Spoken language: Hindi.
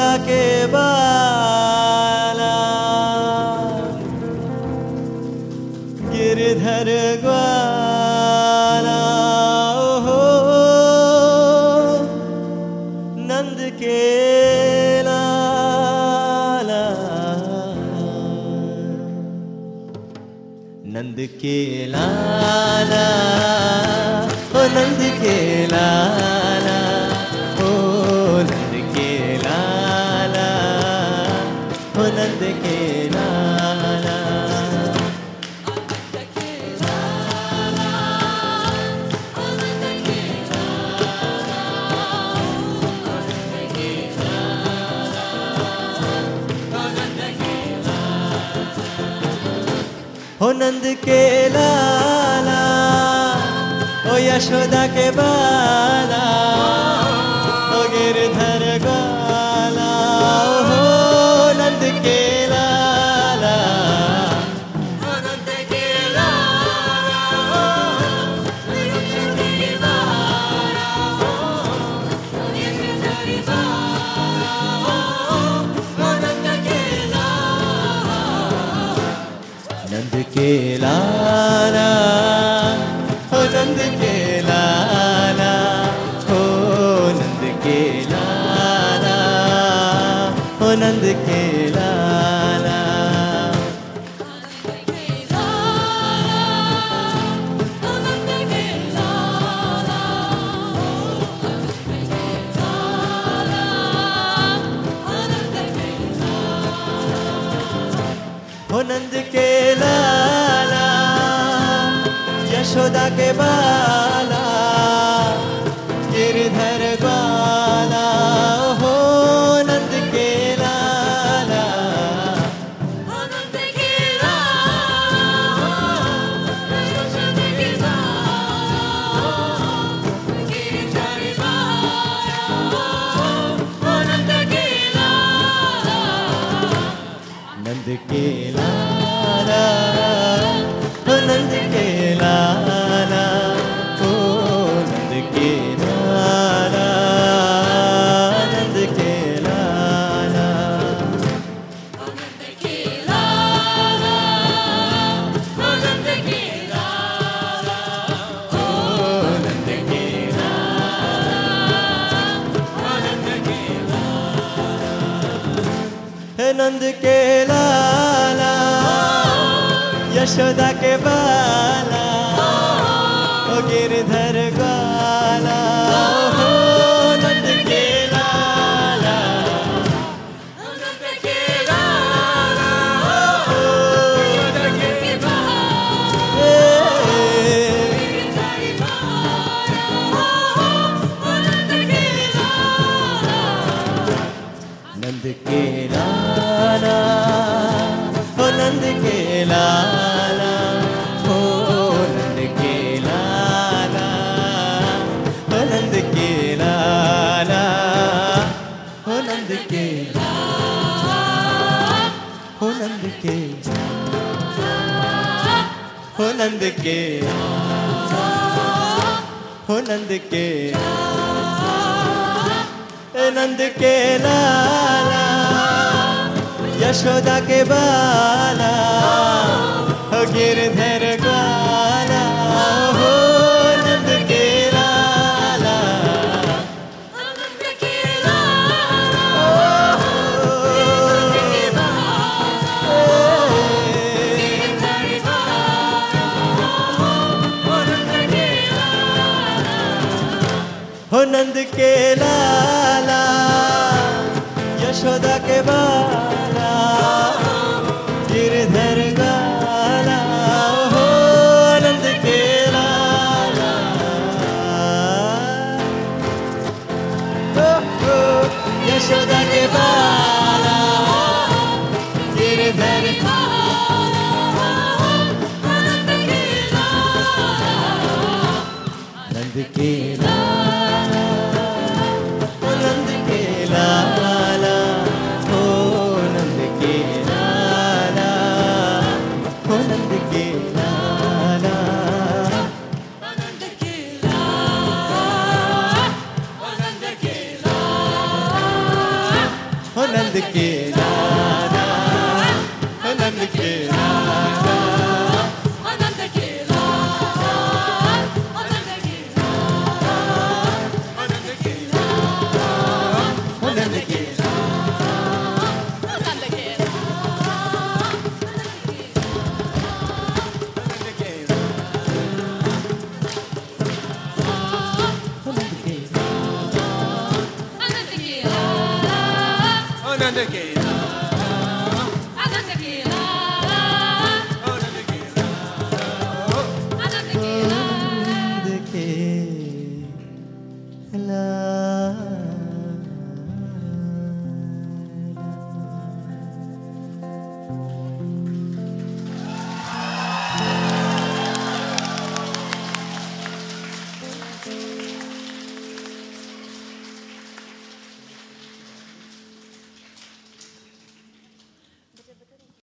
के बाला गिरधर ग्वाला हो नंद के लाला। नंद के लाला। हो नंद के लाला ओ यशोदा के बाला। नंद के लाला यशोदा के बाला नंद के लाला यशोदा के बाला नंद के। हो नंद के। हो नंद के। नंद के लाला यशोदा के बाला, हो गिरधर हो नंद के लाला यशोदा के बाला गिरधर गाला हो नंद के लाला हो, हो, यशोदा के बाला the. Hello.